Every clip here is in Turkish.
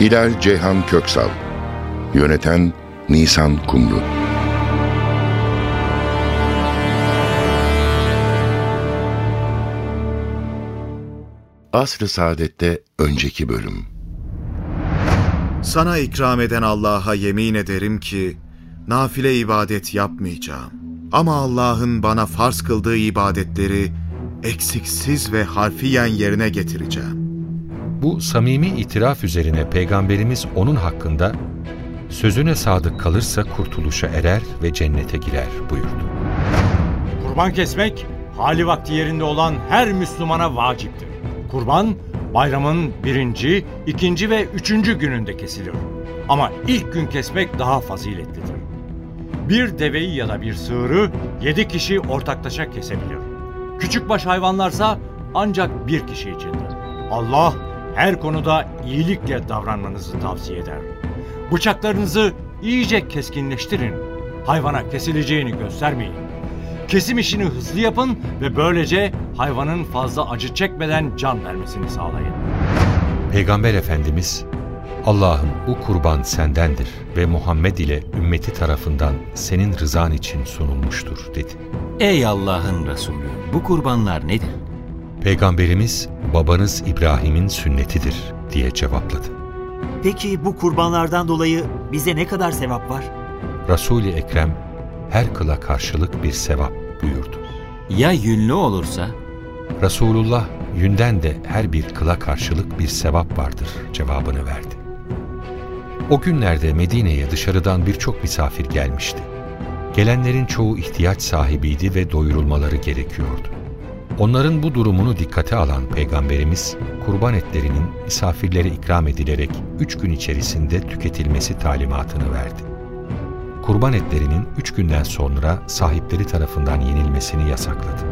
Hilal Ceyhan Köksal Yöneten Nisan Kumru Asr-ı Saadet'te önceki bölüm Sana ikram eden Allah'a yemin ederim ki nafile ibadet yapmayacağım. Ama Allah'ın bana farz kıldığı ibadetleri eksiksiz ve harfiyen yerine getireceğim. Bu samimi itiraf üzerine Peygamberimiz onun hakkında sözüne sadık kalırsa kurtuluşa erer ve cennete girer buyurdu. Kurban kesmek, hali vakti yerinde olan her Müslümana vaciptir. Kurban, bayramın birinci, ikinci ve üçüncü gününde kesilir. Ama ilk gün kesmek daha faziletlidir. Bir deveyi ya da bir sığırı yedi kişi ortaklaşa kesebilir. Küçükbaş hayvanlarsa ancak bir kişi içindir. Allah her konuda iyilikle davranmanızı tavsiye eder. Bıçaklarınızı iyice keskinleştirin. Hayvana kesileceğini göstermeyin. Kesim işini hızlı yapın ve böylece hayvanın fazla acı çekmeden can vermesini sağlayın. Peygamber Efendimiz, Allah'ım bu kurban sendendir ve Muhammed ile ümmeti tarafından senin rızan için sunulmuştur dedi. Ey Allah'ın Resulü, bu kurbanlar nedir? Peygamberimiz, babanız İbrahim'in sünnetidir diye cevapladı. Peki bu kurbanlardan dolayı bize ne kadar sevap var? Resul-i Ekrem, her kıla karşılık bir sevap buyurdu. Ya yünlü olursa? Resulullah, yünden de her bir kıla karşılık bir sevap vardır cevabını verdi. O günlerde Medine'ye dışarıdan birçok misafir gelmişti. Gelenlerin çoğu ihtiyaç sahibiydi ve doyurulmaları gerekiyordu. Onların bu durumunu dikkate alan Peygamberimiz, kurban etlerinin misafirlere ikram edilerek üç gün içerisinde tüketilmesi talimatını verdi. Kurban etlerinin üç günden sonra sahipleri tarafından yenilmesini yasakladı.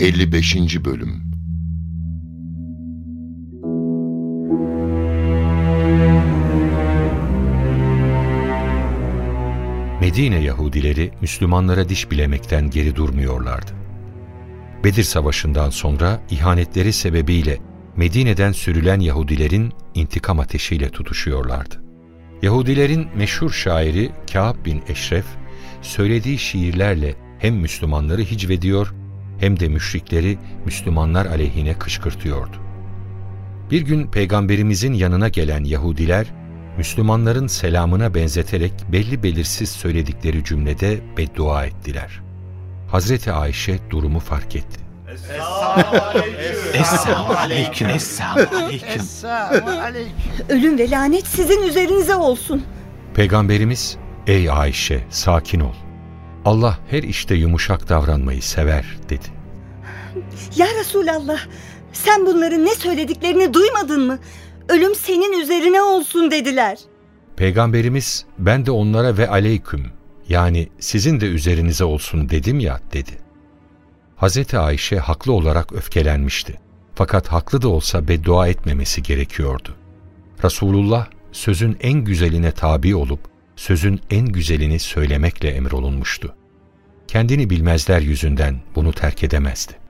55. Bölüm Medine Yahudileri Müslümanlara diş bilemekten geri durmuyorlardı. Bedir Savaşı'ndan sonra ihanetleri sebebiyle Medine'den sürülen Yahudilerin intikam ateşiyle tutuşuyorlardı. Yahudilerin meşhur şairi Kâb bin Eşref, söylediği şiirlerle hem Müslümanları hicvediyor hem de müşrikleri Müslümanlar aleyhine kışkırtıyordu. Bir gün Peygamberimizin yanına gelen Yahudiler, Müslümanların selamına benzeterek belli belirsiz söyledikleri cümlede beddua ettiler. Hazreti Ayşe durumu fark etti. Esselamu aleyküm. Esselamu aleyküm. Ölüm ve lanet sizin üzerinize olsun. Peygamberimiz, ey Ayşe sakin ol. Allah her işte yumuşak davranmayı sever dedi. Ya Resulallah sen bunların ne söylediklerini duymadın mı? Ölüm senin üzerine olsun dediler. Peygamberimiz ben de onlara ve aleyküm yani sizin de üzerinize olsun dedim ya dedi. Hazreti Ayşe haklı olarak öfkelenmişti. Fakat haklı da olsa beddua etmemesi gerekiyordu. Resulullah sözün en güzeline tabi olup sözün en güzelini söylemekle emrolunmuştu. Kendini bilmezler yüzünden bunu terk edemezdi.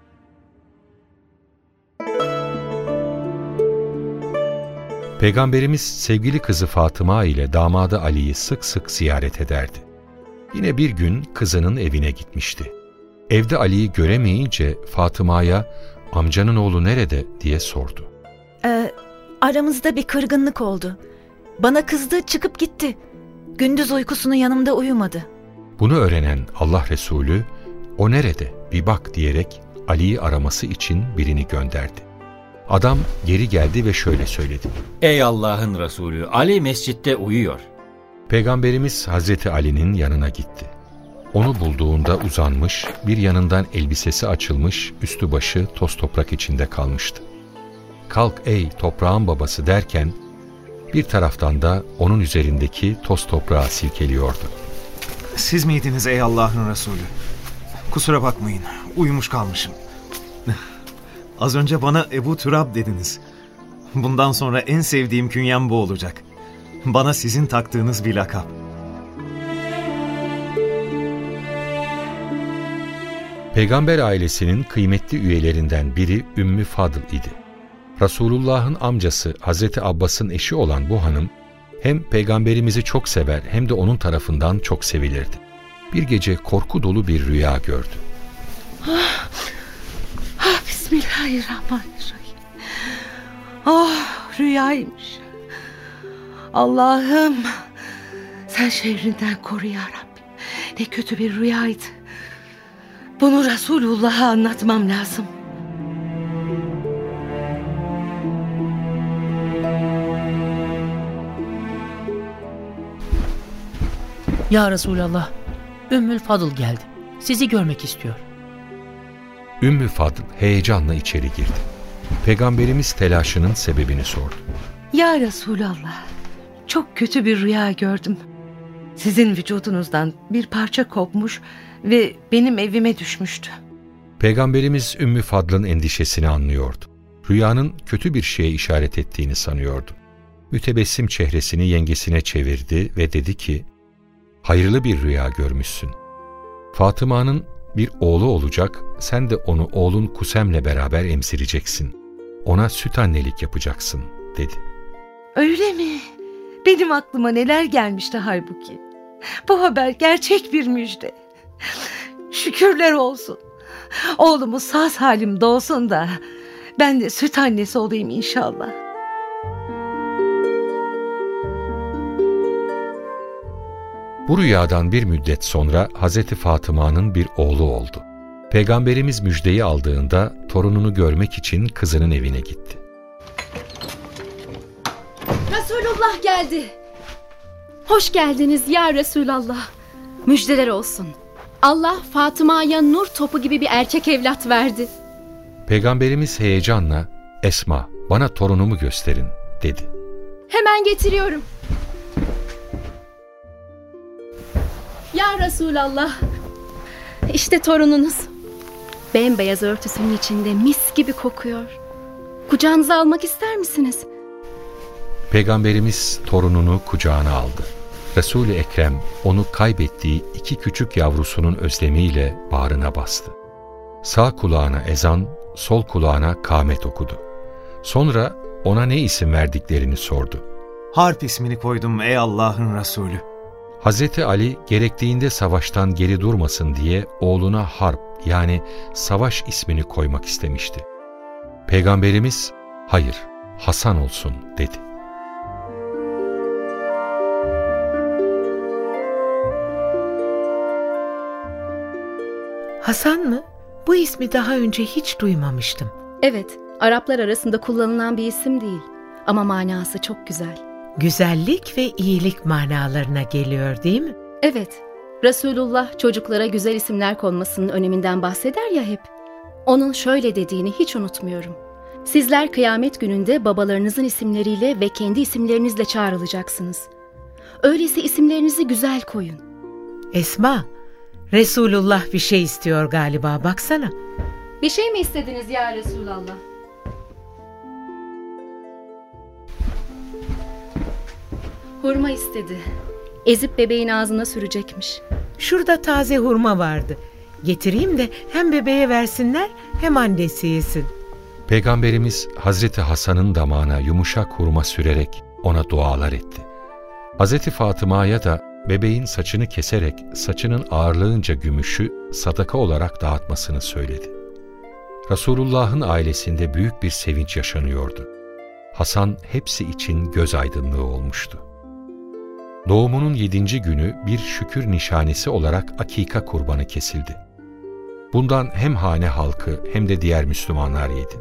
Peygamberimiz sevgili kızı Fatıma ile damadı Ali'yi sık sık ziyaret ederdi. Yine bir gün kızının evine gitmişti. Evde Ali'yi göremeyince Fatıma'ya amcanın oğlu nerede diye sordu. Ee, aramızda bir kırgınlık oldu. Bana kızdı çıkıp gitti. Gündüz uykusunu yanımda uyumadı. Bunu öğrenen Allah Resulü o nerede bir bak diyerek Ali'yi araması için birini gönderdi. Adam geri geldi ve şöyle söyledi. Ey Allah'ın Resulü, Ali mescitte uyuyor. Peygamberimiz Hazreti Ali'nin yanına gitti. Onu bulduğunda uzanmış, bir yanından elbisesi açılmış, üstü başı toz toprak içinde kalmıştı. kalk ey toprağın babası derken bir taraftan da onun üzerindeki toz toprağı silkeliyordu. Siz miydiniz ey Allah'ın Resulü? Kusura bakmayın, uyumuş kalmışım. Az önce bana Ebu Türab dediniz. Bundan sonra en sevdiğim künyem bu olacak. Bana sizin taktığınız bir lakap. Peygamber ailesinin kıymetli üyelerinden biri Ümmü Fadıl idi. Resulullah'ın amcası Hazreti Abbas'ın eşi olan bu hanım hem peygamberimizi çok sever hem de onun tarafından çok sevilirdi. Bir gece korku dolu bir rüya gördü. Ah, ah Bismillahirrahmanirrahim. Ah rüyaymış. Allah'ım sen şehrinden koru ya Rabbi. Ne kötü bir rüyaydı. Bunu Resulullah'a anlatmam lazım. Ya Resulallah, Ümmül Fadıl geldi. Sizi görmek istiyor. Ümmü Fadıl heyecanla içeri girdi. Peygamberimiz telaşının sebebini sordu. Ya Resulallah, çok kötü bir rüya gördüm. Sizin vücudunuzdan bir parça kopmuş ve benim evime düşmüştü. Peygamberimiz Ümmü Fadıl'ın endişesini anlıyordu. Rüyanın kötü bir şeye işaret ettiğini sanıyordu. Mütebessim çehresini yengesine çevirdi ve dedi ki, hayırlı bir rüya görmüşsün. Fatıma'nın bir oğlu olacak, sen de onu oğlun Kusem'le beraber emzireceksin. Ona süt annelik yapacaksın, dedi. Öyle mi? Benim aklıma neler gelmişti halbuki. Bu haber gerçek bir müjde. Şükürler olsun. Oğlumuz sağ salim doğsun da ben de süt annesi olayım inşallah. Bu rüyadan bir müddet sonra Hazreti Fatıma'nın bir oğlu oldu. Peygamberimiz müjdeyi aldığında torununu görmek için kızının evine gitti. Resulullah geldi. Hoş geldiniz ya Resulallah. Müjdeler olsun. Allah Fatıma'ya nur topu gibi bir erkek evlat verdi. Peygamberimiz heyecanla Esma bana torunumu gösterin dedi. Hemen getiriyorum. Ya Resulallah. İşte torununuz. Bembeyaz örtüsünün içinde mis gibi kokuyor. Kucağınıza almak ister misiniz? Peygamberimiz torununu kucağına aldı. Resul-i Ekrem onu kaybettiği iki küçük yavrusunun özlemiyle bağrına bastı. Sağ kulağına ezan, sol kulağına kâmet okudu. Sonra ona ne isim verdiklerini sordu. Harp ismini koydum ey Allah'ın Resulü. Hazreti Ali gerektiğinde savaştan geri durmasın diye oğluna Harp yani savaş ismini koymak istemişti. Peygamberimiz hayır Hasan olsun dedi. Hasan mı? Bu ismi daha önce hiç duymamıştım. Evet, Araplar arasında kullanılan bir isim değil. Ama manası çok güzel. Güzellik ve iyilik manalarına geliyor değil mi? Evet, Resulullah çocuklara güzel isimler konmasının öneminden bahseder ya hep. Onun şöyle dediğini hiç unutmuyorum. Sizler kıyamet gününde babalarınızın isimleriyle ve kendi isimlerinizle çağrılacaksınız. Öyleyse isimlerinizi güzel koyun. Esma, Resulullah bir şey istiyor galiba baksana. Bir şey mi istediniz ya Resulallah? Hurma istedi. Ezip bebeğin ağzına sürecekmiş. Şurada taze hurma vardı. Getireyim de hem bebeğe versinler hem annesi yesin. Peygamberimiz Hazreti Hasan'ın damağına yumuşak hurma sürerek ona dualar etti. Hazreti Fatıma'ya da bebeğin saçını keserek saçının ağırlığınca gümüşü sadaka olarak dağıtmasını söyledi. Resulullah'ın ailesinde büyük bir sevinç yaşanıyordu. Hasan hepsi için göz aydınlığı olmuştu. Doğumunun yedinci günü bir şükür nişanesi olarak akika kurbanı kesildi. Bundan hem hane halkı hem de diğer Müslümanlar yedi.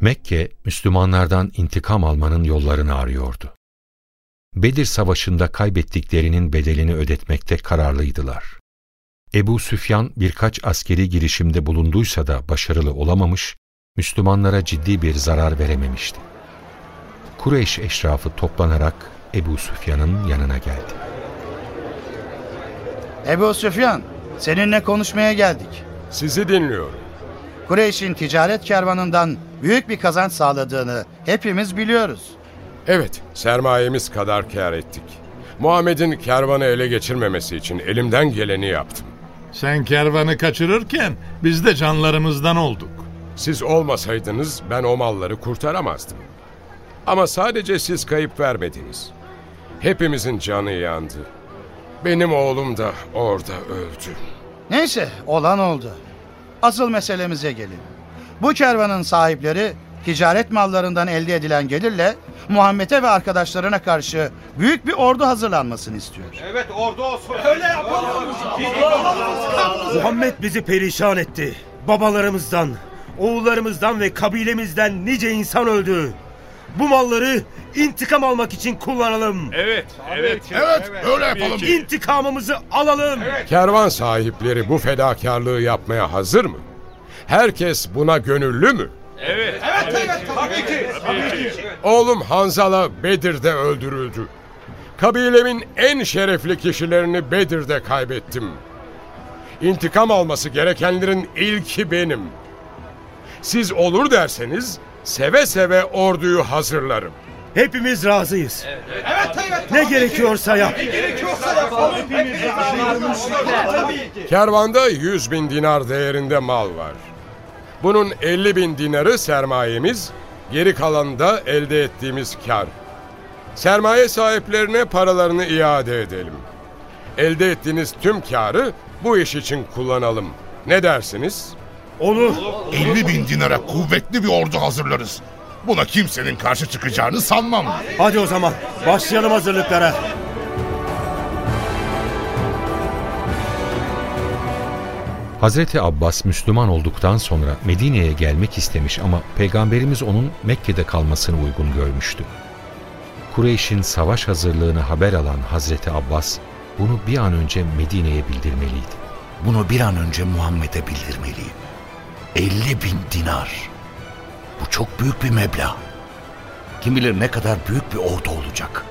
Mekke, Müslümanlardan intikam almanın yollarını arıyordu. Bedir Savaşı'nda kaybettiklerinin bedelini ödetmekte kararlıydılar. Ebu Süfyan birkaç askeri girişimde bulunduysa da başarılı olamamış, Müslümanlara ciddi bir zarar verememişti. Kureyş eşrafı toplanarak Ebu Süfyan'ın yanına geldi. Ebu Süfyan, seninle konuşmaya geldik. Sizi dinliyorum. Kureyş'in ticaret kervanından büyük bir kazanç sağladığını hepimiz biliyoruz. Evet, sermayemiz kadar kâr ettik. Muhammed'in kervanı ele geçirmemesi için elimden geleni yaptım. Sen kervanı kaçırırken biz de canlarımızdan olduk. Siz olmasaydınız ben o malları kurtaramazdım. Ama sadece siz kayıp vermediniz. Hepimizin canı yandı. Benim oğlum da orada öldü. Neyse, olan oldu. Asıl meselemize gelin. Bu kervanın sahipleri ticaret mallarından elde edilen gelirle Muhammed'e ve arkadaşlarına karşı büyük bir ordu hazırlanmasını istiyor. Evet ordu olsun. Öyle yapalım. Muhammed bizi perişan etti. Babalarımızdan, oğullarımızdan ve kabilemizden nice insan öldü. Bu malları intikam almak için kullanalım. Evet, evet. Evet, öyle yapalım. İntikamımızı alalım. Kervan sahipleri bu fedakarlığı yapmaya hazır mı? Herkes buna gönüllü mü? Evet. Evet, evet. Tabii ki. Tabii ki. Oğlum Hanzala Bedir'de öldürüldü. Kabilemin en şerefli kişilerini Bedir'de kaybettim. İntikam alması gerekenlerin ilki benim. Siz olur derseniz seve seve orduyu hazırlarım. Hepimiz razıyız. Evet, evet. evet ne gerekiyorsa yap. Ne gerekiyorsa yapalım. Hepimiz razıyız. Kervanda 100 bin dinar değerinde mal var. Bunun 50 bin dinarı sermayemiz, geri kalanı da elde ettiğimiz kar. Sermaye sahiplerine paralarını iade edelim. Elde ettiğiniz tüm karı bu iş için kullanalım. Ne dersiniz? Olur. 50 bin dinara kuvvetli bir ordu hazırlarız. Buna kimsenin karşı çıkacağını sanmam. Hadi o zaman başlayalım hazırlıklara. Hazreti Abbas Müslüman olduktan sonra Medine'ye gelmek istemiş ama Peygamberimiz onun Mekke'de kalmasını uygun görmüştü. Kureyş'in savaş hazırlığını haber alan Hazreti Abbas bunu bir an önce Medine'ye bildirmeliydi. Bunu bir an önce Muhammed'e bildirmeliyim. 50 bin dinar. Bu çok büyük bir meblağ. Kim bilir ne kadar büyük bir ordu olacak.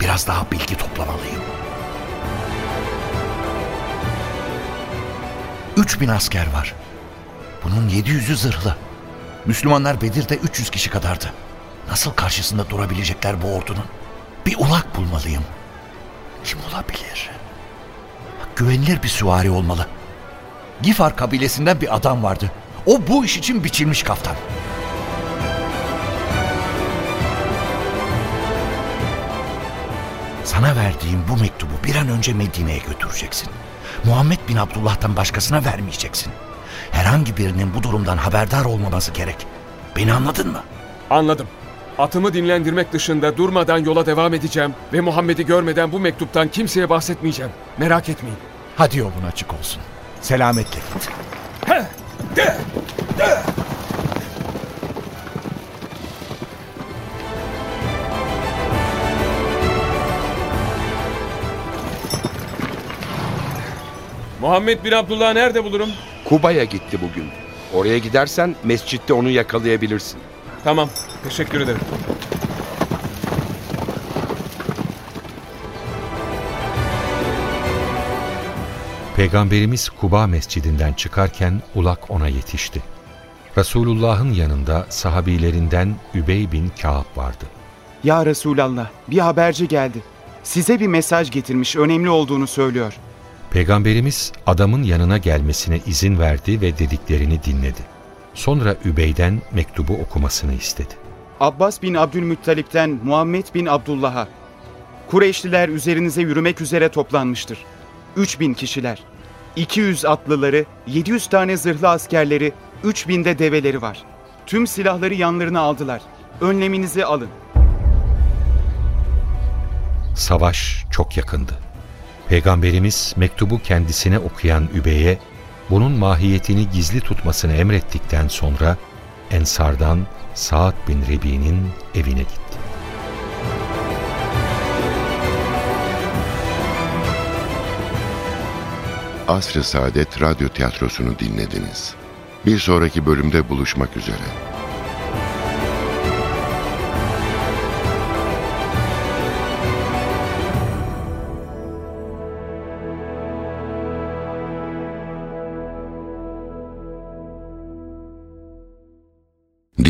Biraz daha bilgi toplamalıyım. 3000 asker var. Bunun 700'ü zırhlı. Müslümanlar Bedir'de 300 kişi kadardı. Nasıl karşısında durabilecekler bu ordunun? Bir ulak bulmalıyım. Kim olabilir? Güvenilir bir süvari olmalı. Gifar kabilesinden bir adam vardı. O bu iş için biçilmiş kaftan. Sana verdiğim bu mektubu bir an önce Medine'ye götüreceksin. Muhammed bin Abdullah'tan başkasına vermeyeceksin. Herhangi birinin bu durumdan haberdar olmaması gerek. Beni anladın mı? Anladım. Atımı dinlendirmek dışında durmadan yola devam edeceğim ve Muhammed'i görmeden bu mektuptan kimseye bahsetmeyeceğim. Merak etmeyin. Hadi yolun açık olsun. Selametle git. Muhammed bin Abdullah nerede bulurum? Kuba'ya gitti bugün. Oraya gidersen mescitte onu yakalayabilirsin. Tamam, teşekkür ederim. Peygamberimiz Kuba mescidinden çıkarken ulak ona yetişti. Resulullah'ın yanında sahabilerinden Übey bin Kâb vardı. Ya Resulallah bir haberci geldi. Size bir mesaj getirmiş önemli olduğunu söylüyor. Peygamberimiz adamın yanına gelmesine izin verdi ve dediklerini dinledi. Sonra Übey'den mektubu okumasını istedi. Abbas bin Abdülmuttalip'ten Muhammed bin Abdullah'a. Kureyşliler üzerinize yürümek üzere toplanmıştır. 3000 kişiler. 200 atlıları, 700 tane zırhlı askerleri, 3000 de develeri var. Tüm silahları yanlarına aldılar. Önleminizi alın. Savaş çok yakındı. Peygamberimiz mektubu kendisine okuyan Übey'e bunun mahiyetini gizli tutmasını emrettikten sonra Ensar'dan Sa'd bin Rebi'nin evine gitti. Asr-ı Saadet Radyo Tiyatrosu'nu dinlediniz. Bir sonraki bölümde buluşmak üzere.